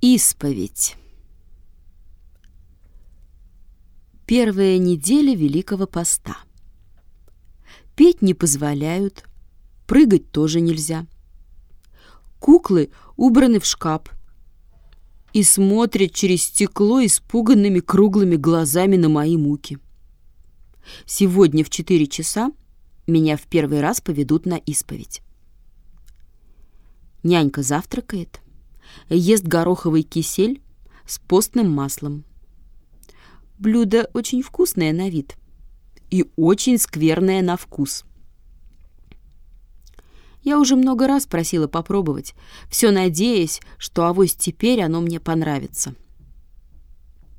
Исповедь. Первая неделя Великого Поста. Петь не позволяют, прыгать тоже нельзя. Куклы убраны в шкаф и смотрят через стекло испуганными круглыми глазами на мои муки. Сегодня в четыре часа меня в первый раз поведут на исповедь. Нянька завтракает — ест гороховый кисель с постным маслом. Блюдо очень вкусное на вид и очень скверное на вкус. Я уже много раз просила попробовать, все надеясь, что авось теперь оно мне понравится.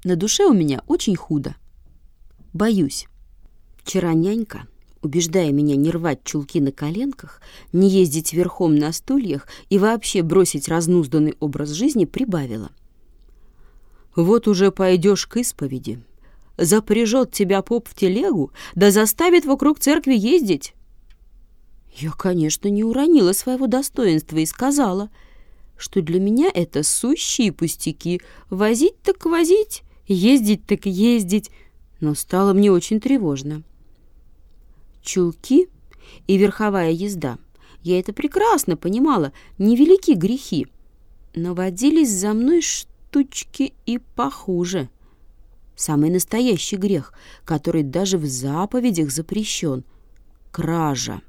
На душе у меня очень худо. Боюсь. Вчера нянька убеждая меня не рвать чулки на коленках, не ездить верхом на стульях и вообще бросить разнузданный образ жизни, прибавила. «Вот уже пойдешь к исповеди. Запряжет тебя поп в телегу, да заставит вокруг церкви ездить». Я, конечно, не уронила своего достоинства и сказала, что для меня это сущие пустяки. Возить так возить, ездить так ездить. Но стало мне очень тревожно чулки и верховая езда. Я это прекрасно понимала, невелики грехи. Но водились за мной штучки и похуже. Самый настоящий грех, который даже в заповедях запрещен — кража.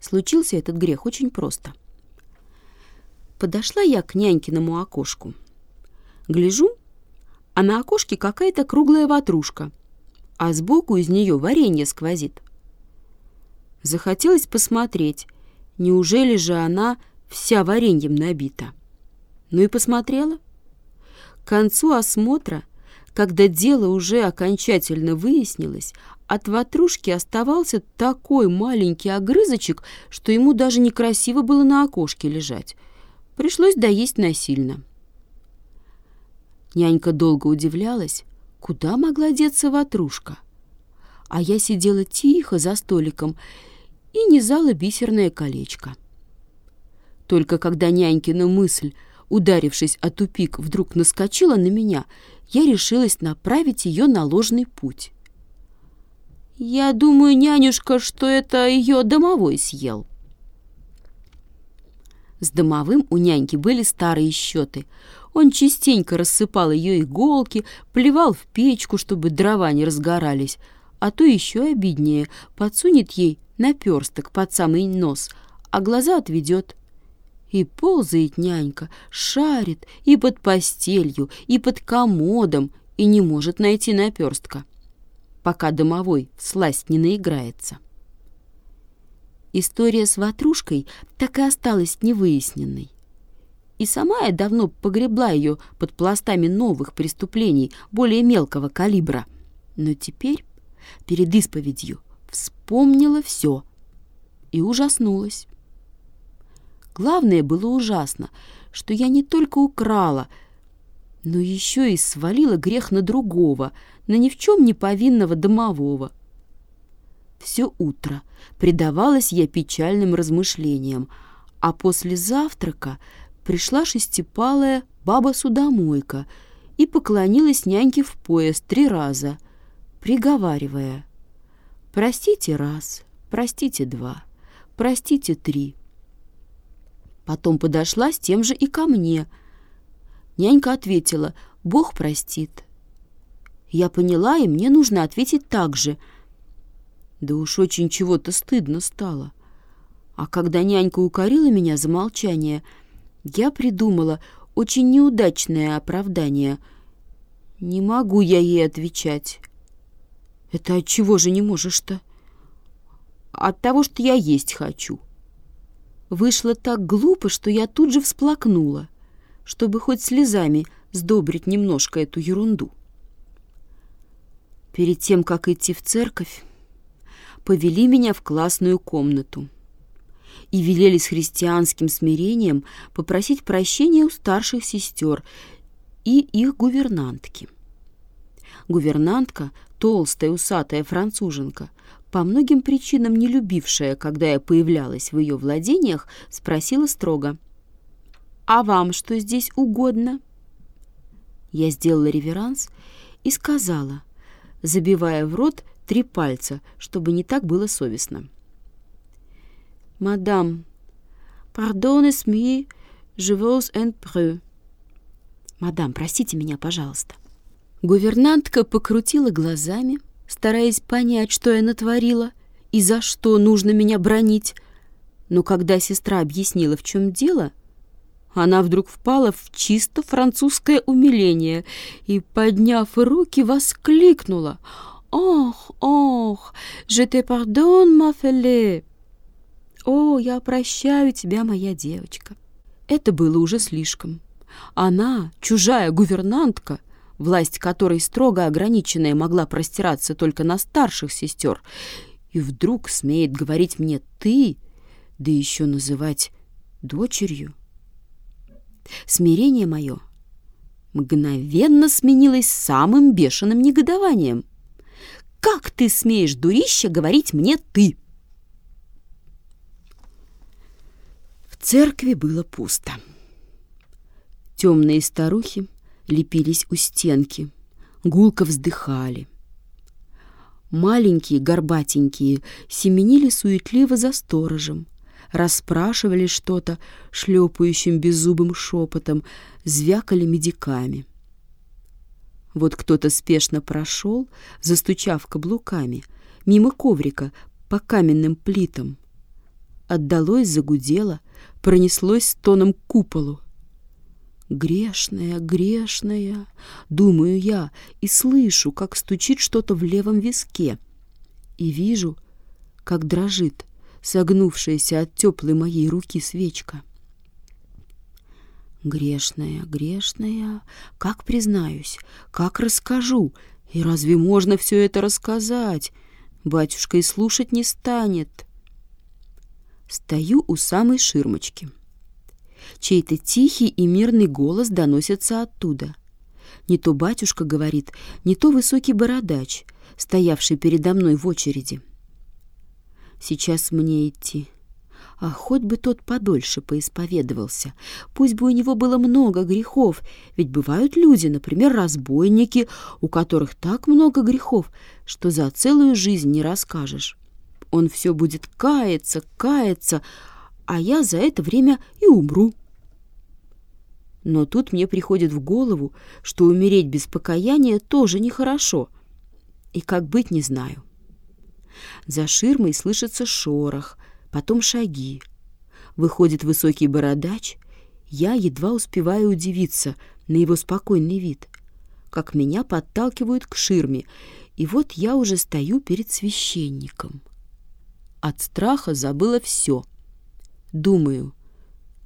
Случился этот грех очень просто. Подошла я к нянькиному окошку. Гляжу, а на окошке какая-то круглая ватрушка — а сбоку из нее варенье сквозит. Захотелось посмотреть, неужели же она вся вареньем набита. Ну и посмотрела. К концу осмотра, когда дело уже окончательно выяснилось, от ватрушки оставался такой маленький огрызочек, что ему даже некрасиво было на окошке лежать. Пришлось доесть насильно. Нянька долго удивлялась, Куда могла деться ватрушка? А я сидела тихо за столиком и низала бисерное колечко. Только когда нянькина мысль, ударившись о тупик, вдруг наскочила на меня, я решилась направить ее на ложный путь. «Я думаю, нянюшка, что это ее домовой съел». С домовым у няньки были старые счеты. Он частенько рассыпал ее иголки, плевал в печку, чтобы дрова не разгорались, а то еще обиднее, подсунет ей наперсток под самый нос, а глаза отведет. И ползает нянька, шарит и под постелью, и под комодом, и не может найти наперстка, пока домовой сласть не наиграется. История с ватрушкой так и осталась невыясненной. И сама я давно погребла ее под пластами новых преступлений более мелкого калибра. Но теперь, перед исповедью, вспомнила все и ужаснулась. Главное было ужасно, что я не только украла, но еще и свалила грех на другого, на ни в чем не повинного домового. Все утро предавалась я печальным размышлениям, а после завтрака пришла шестипалая баба-судомойка и поклонилась няньке в пояс три раза, приговаривая «Простите раз, простите два, простите три». Потом подошла с тем же и ко мне. Нянька ответила «Бог простит». Я поняла, и мне нужно ответить так же. Да уж очень чего-то стыдно стало. А когда нянька укорила меня за молчание — я придумала очень неудачное оправдание. Не могу я ей отвечать. Это от чего же не можешь-то? От того, что я есть хочу. Вышло так глупо, что я тут же всплакнула, чтобы хоть слезами сдобрить немножко эту ерунду. Перед тем, как идти в церковь, повели меня в классную комнату и велели с христианским смирением попросить прощения у старших сестер и их гувернантки. Гувернантка, толстая усатая француженка, по многим причинам не любившая, когда я появлялась в ее владениях, спросила строго. А вам что здесь угодно?» Я сделала реверанс и сказала, забивая в рот три пальца, чтобы не так было совестно. «Мадам, pardonnez moi, je vous en prie». «Мадам, простите меня, пожалуйста». Гувернантка покрутила глазами, стараясь понять, что я натворила и за что нужно меня бронить. Но когда сестра объяснила, в чем дело, она вдруг впала в чисто французское умиление и, подняв руки, воскликнула «Ох, ох, je te pardonne, ma fille!» «О, я прощаю тебя, моя девочка!» Это было уже слишком. Она, чужая гувернантка, власть которой строго ограниченная могла простираться только на старших сестер, и вдруг смеет говорить мне «ты», да еще называть дочерью. Смирение мое мгновенно сменилось самым бешеным негодованием. «Как ты смеешь, дурище, говорить мне «ты»?» Церкви было пусто. Темные старухи лепились у стенки, гулко вздыхали. Маленькие, горбатенькие, семенили суетливо за сторожем, расспрашивали что-то шлепающим беззубым шепотом, звякали медиками. Вот кто-то спешно прошел, застучав каблуками, мимо коврика по каменным плитам. Отдалось, загудело, пронеслось тоном к куполу. Грешная, грешная, думаю я, и слышу, как стучит что-то в левом виске. И вижу, как дрожит согнувшаяся от теплой моей руки свечка. Грешная, грешная, как признаюсь, как расскажу, и разве можно все это рассказать? Батюшка и слушать не станет. Стою у самой ширмочки. Чей-то тихий и мирный голос доносится оттуда. Не то батюшка говорит, не то высокий бородач, стоявший передо мной в очереди. Сейчас мне идти. А хоть бы тот подольше поисповедовался. Пусть бы у него было много грехов, ведь бывают люди, например, разбойники, у которых так много грехов, что за целую жизнь не расскажешь. Он все будет каяться, каяться, а я за это время и умру. Но тут мне приходит в голову, что умереть без покаяния тоже нехорошо. И как быть, не знаю. За ширмой слышится шорох, потом шаги. Выходит высокий бородач. Я едва успеваю удивиться на его спокойный вид, как меня подталкивают к ширме, и вот я уже стою перед священником. От страха забыла все — Думаю,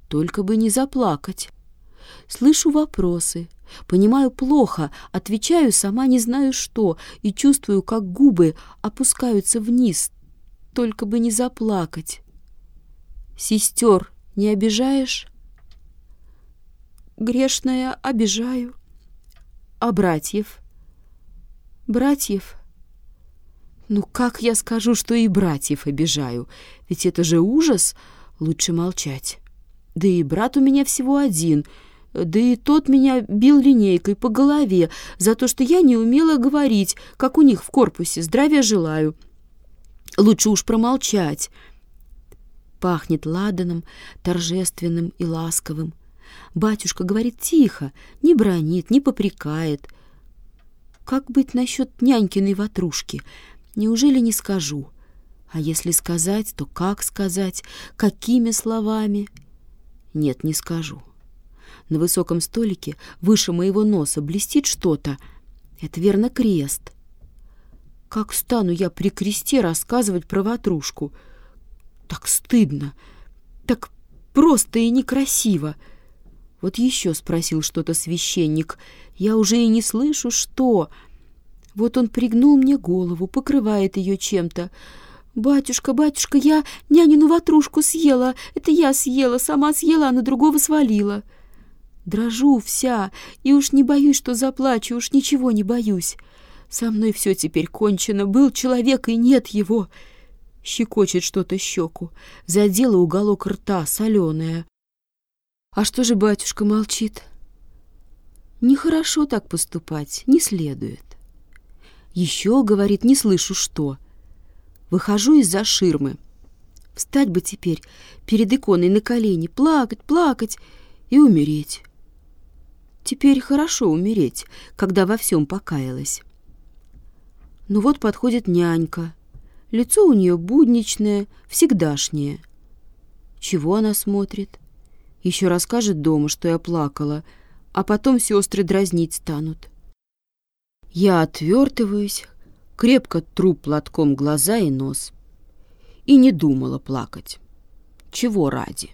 только бы не заплакать. Слышу вопросы, понимаю плохо, отвечаю сама не знаю что и чувствую, как губы опускаются вниз, только бы не заплакать. Сестер не обижаешь? Грешная обижаю. А братьев? Братьев? Ну как я скажу, что и братьев обижаю? Ведь это же ужас — Лучше молчать. Да и брат у меня всего один, да и тот меня бил линейкой по голове за то, что я не умела говорить, как у них в корпусе. Здравия желаю. Лучше уж промолчать. Пахнет ладаном, торжественным и ласковым. Батюшка говорит тихо, не бронит, не попрекает. Как быть насчет нянькиной ватрушки? Неужели не скажу?» А если сказать, то как сказать, какими словами? Нет, не скажу. На высоком столике выше моего носа блестит что-то. Это верно крест. Как стану я при кресте рассказывать про ватрушку? Так стыдно, так просто и некрасиво. Вот еще спросил что-то священник. Я уже и не слышу, что... Вот он пригнул мне голову, покрывает ее чем-то. «Батюшка, батюшка, я нянину ватрушку съела. Это я съела, сама съела, а на другого свалила». Дрожу вся, и уж не боюсь, что заплачу, уж ничего не боюсь. Со мной все теперь кончено. Был человек, и нет его. Щекочет что-то щеку. Задела уголок рта, соленая. А что же батюшка молчит? Нехорошо так поступать, не следует. Еще, говорит, не слышу что. Выхожу из-за ширмы. Встать бы теперь перед иконой на колени, плакать, плакать и умереть. Теперь хорошо умереть, когда во всем покаялась. Ну вот подходит нянька. Лицо у нее будничное, всегдашнее. Чего она смотрит? Еще расскажет дома, что я плакала, а потом сестры дразнить станут. Я отвертываюсь, крепко тру платком глаза и нос. И не думала плакать. Чего ради?